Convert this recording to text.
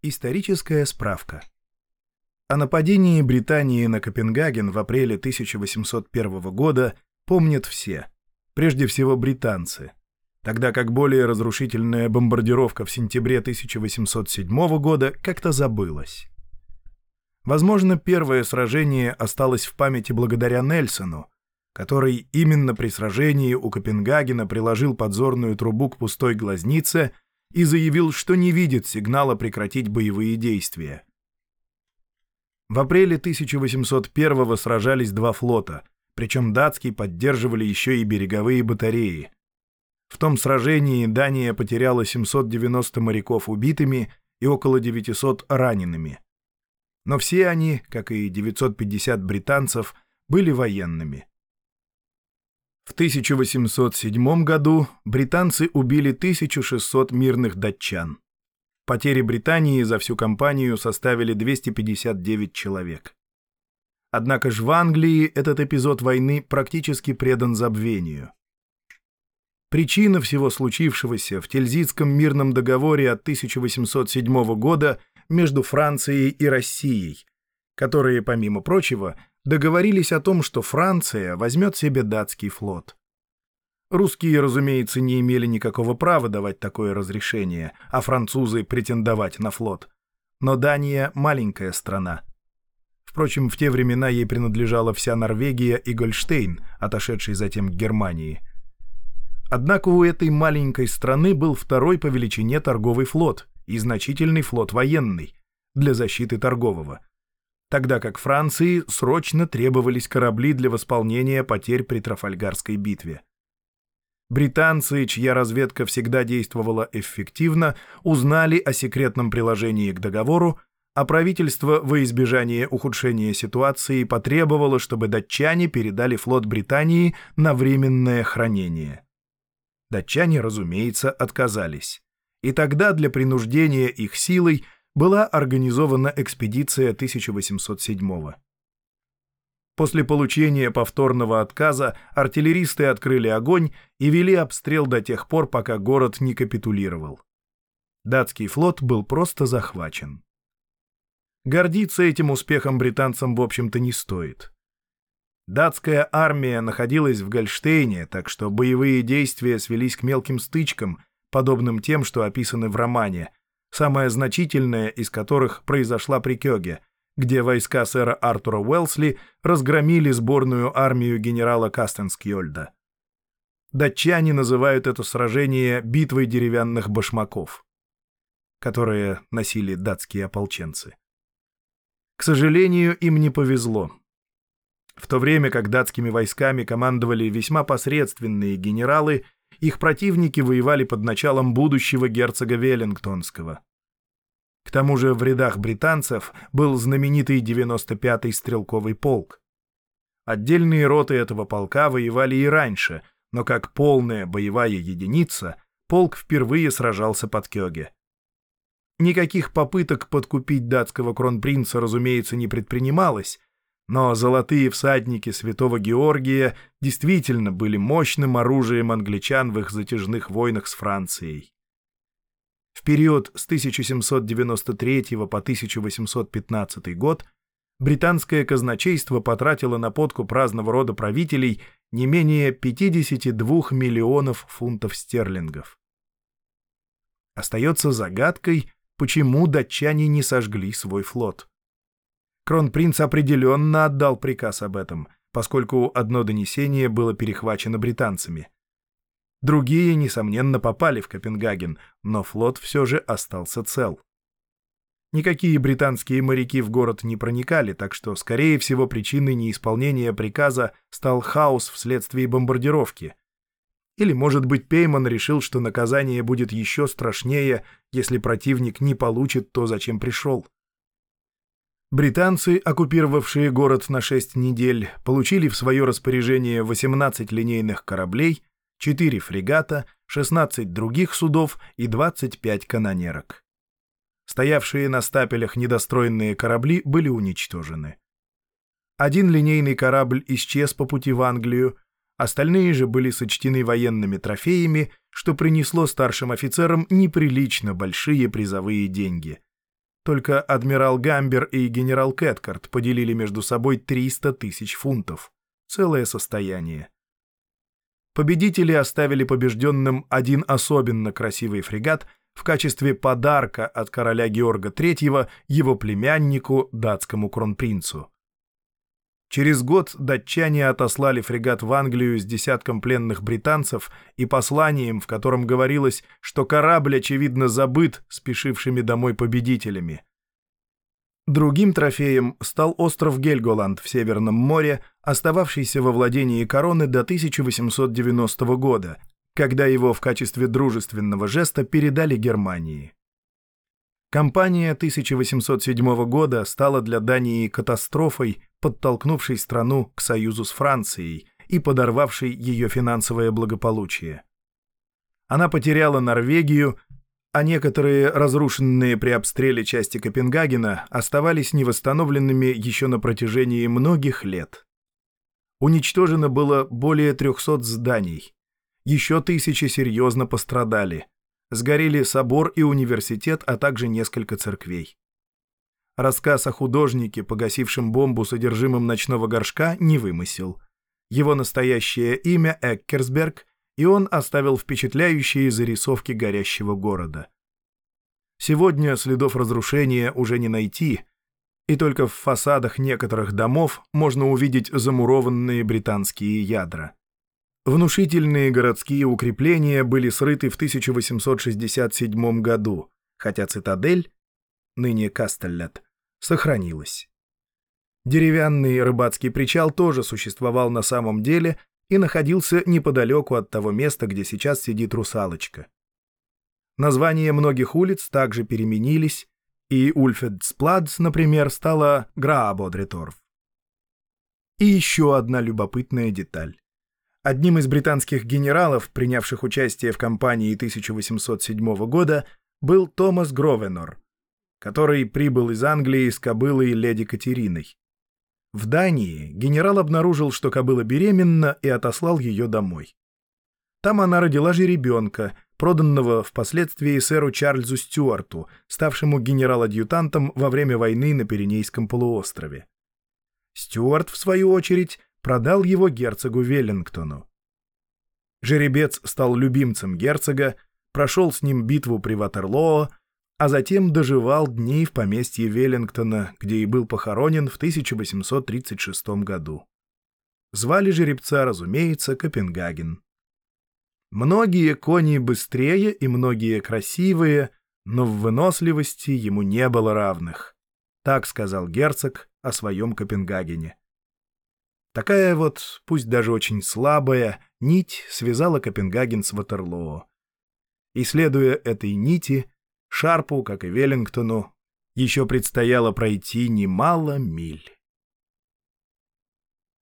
Историческая справка. О нападении Британии на Копенгаген в апреле 1801 года помнят все, прежде всего британцы, тогда как более разрушительная бомбардировка в сентябре 1807 года как-то забылась. Возможно, первое сражение осталось в памяти благодаря Нельсону, который именно при сражении у Копенгагена приложил подзорную трубу к пустой глазнице – и заявил, что не видит сигнала прекратить боевые действия. В апреле 1801-го сражались два флота, причем датский поддерживали еще и береговые батареи. В том сражении Дания потеряла 790 моряков убитыми и около 900 ранеными. Но все они, как и 950 британцев, были военными. В 1807 году британцы убили 1600 мирных датчан. Потери Британии за всю кампанию составили 259 человек. Однако же в Англии этот эпизод войны практически предан забвению. Причина всего случившегося в Тильзитском мирном договоре от 1807 года между Францией и Россией, которые, помимо прочего, договорились о том, что Франция возьмет себе датский флот. Русские, разумеется, не имели никакого права давать такое разрешение, а французы претендовать на флот. Но Дания — маленькая страна. Впрочем, в те времена ей принадлежала вся Норвегия и Гольштейн, отошедший затем к Германии. Однако у этой маленькой страны был второй по величине торговый флот и значительный флот военный для защиты торгового — тогда как Франции срочно требовались корабли для восполнения потерь при Трафальгарской битве. Британцы, чья разведка всегда действовала эффективно, узнали о секретном приложении к договору, а правительство во избежание ухудшения ситуации потребовало, чтобы датчане передали флот Британии на временное хранение. Датчане, разумеется, отказались. И тогда для принуждения их силой – была организована экспедиция 1807 -го. После получения повторного отказа артиллеристы открыли огонь и вели обстрел до тех пор, пока город не капитулировал. Датский флот был просто захвачен. Гордиться этим успехом британцам, в общем-то, не стоит. Датская армия находилась в Гольштейне, так что боевые действия свелись к мелким стычкам, подобным тем, что описаны в романе, самая значительная из которых произошла при Кёге, где войска сэра Артура Уэлсли разгромили сборную армию генерала Кастенскьольда. Датчане называют это сражение «битвой деревянных башмаков», которые носили датские ополченцы. К сожалению, им не повезло. В то время как датскими войсками командовали весьма посредственные генералы – их противники воевали под началом будущего герцога Веллингтонского. К тому же в рядах британцев был знаменитый 95-й стрелковый полк. Отдельные роты этого полка воевали и раньше, но как полная боевая единица полк впервые сражался под Кёге. Никаких попыток подкупить датского кронпринца, разумеется, не предпринималось, но золотые всадники святого Георгия действительно были мощным оружием англичан в их затяжных войнах с Францией. В период с 1793 по 1815 год британское казначейство потратило на подкуп разного рода правителей не менее 52 миллионов фунтов стерлингов. Остается загадкой, почему датчане не сожгли свой флот. Кронпринц определенно отдал приказ об этом, поскольку одно донесение было перехвачено британцами. Другие, несомненно, попали в Копенгаген, но флот все же остался цел. Никакие британские моряки в город не проникали, так что, скорее всего, причиной неисполнения приказа стал хаос вследствие бомбардировки. Или, может быть, Пейман решил, что наказание будет еще страшнее, если противник не получит то, зачем пришел. Британцы, оккупировавшие город на 6 недель, получили в свое распоряжение 18 линейных кораблей, 4 фрегата, 16 других судов и 25 канонерок. Стоявшие на стапелях недостроенные корабли были уничтожены. Один линейный корабль исчез по пути в Англию, остальные же были сочтены военными трофеями, что принесло старшим офицерам неприлично большие призовые деньги – только адмирал Гамбер и генерал Кэткарт поделили между собой 300 тысяч фунтов. Целое состояние. Победители оставили побежденным один особенно красивый фрегат в качестве подарка от короля Георга III его племяннику, датскому кронпринцу. Через год датчане отослали фрегат в Англию с десятком пленных британцев и посланием, в котором говорилось, что корабль, очевидно, забыт спешившими домой победителями. Другим трофеем стал остров Гельголанд в Северном море, остававшийся во владении короны до 1890 года, когда его в качестве дружественного жеста передали Германии. Кампания 1807 года стала для Дании катастрофой, подтолкнувшей страну к союзу с Францией и подорвавшей ее финансовое благополучие. Она потеряла Норвегию, а некоторые разрушенные при обстреле части Копенгагена оставались невосстановленными еще на протяжении многих лет. Уничтожено было более 300 зданий. Еще тысячи серьезно пострадали. Сгорели собор и университет, а также несколько церквей. Рассказ о художнике, погасившем бомбу содержимым ночного горшка, не вымысел. Его настоящее имя Эккерсберг, и он оставил впечатляющие зарисовки горящего города. Сегодня следов разрушения уже не найти, и только в фасадах некоторых домов можно увидеть замурованные британские ядра. Внушительные городские укрепления были срыты в 1867 году, хотя цитадель, ныне Кастеллет, сохранилась. Деревянный рыбацкий причал тоже существовал на самом деле и находился неподалеку от того места, где сейчас сидит русалочка. Названия многих улиц также переменились, и Ульфедспладс, например, стала Граабодреторф. И еще одна любопытная деталь. Одним из британских генералов, принявших участие в кампании 1807 года, был Томас Гровенор, который прибыл из Англии с кобылой леди Катериной. В Дании генерал обнаружил, что кобыла беременна, и отослал ее домой. Там она родила же ребенка, проданного впоследствии сэру Чарльзу Стюарту, ставшему генерал-адъютантом во время войны на Пиренейском полуострове. Стюарт, в свою очередь, продал его герцогу Веллингтону. Жеребец стал любимцем герцога, прошел с ним битву при Ватерлоо, а затем доживал дни в поместье Веллингтона, где и был похоронен в 1836 году. Звали жеребца, разумеется, Копенгаген. Многие кони быстрее и многие красивые, но в выносливости ему не было равных. Так сказал герцог о своем Копенгагене. Такая вот, пусть даже очень слабая, нить связала Копенгаген с Ватерлоо. И, следуя этой нити, Шарпу, как и Веллингтону, еще предстояло пройти немало миль.